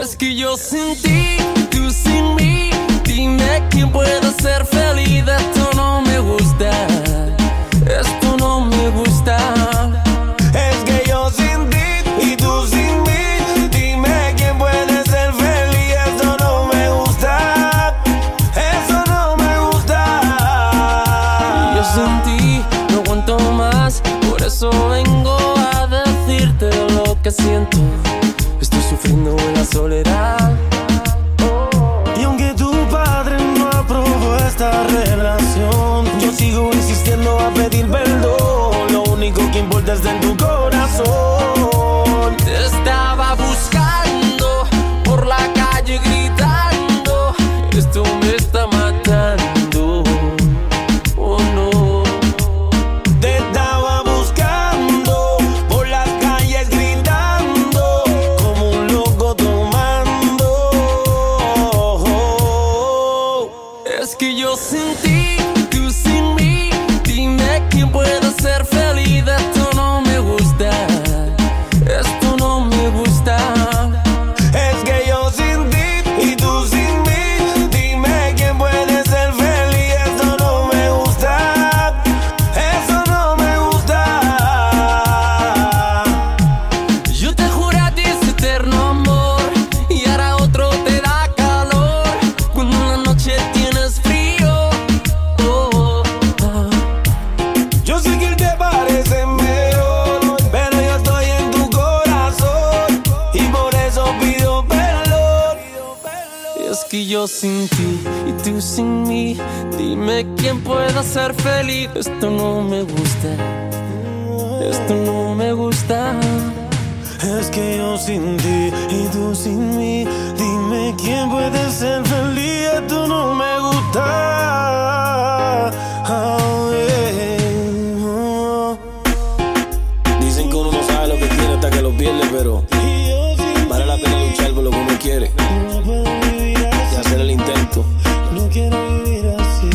Es que yo sin ti, tú sin mí. Dime quién puede ser feliz. Esto no me gusta. Esto no me gusta. Es que yo sin ti y tú sin mí. Dime quién puede ser feliz. Eso no me gusta. Eso no me gusta. Yo sin ti no aguanto más. Por eso vengo a decirte lo que siento. Estoy sufriendo soledad. Y aunque tu padre no aprobó esta relación, yo sigo insistiendo a pedir perdón. Lo único que importa es en tu corazón. Que yo sin que yo sin ti y tú sin mí, dime quién pueda ser feliz. Esto no me gusta, esto no me gusta. Es que yo sin ti y tú sin mí, pero vale la pena luchar por lo que uno quiere y hacer el intento. No quiero vivir así.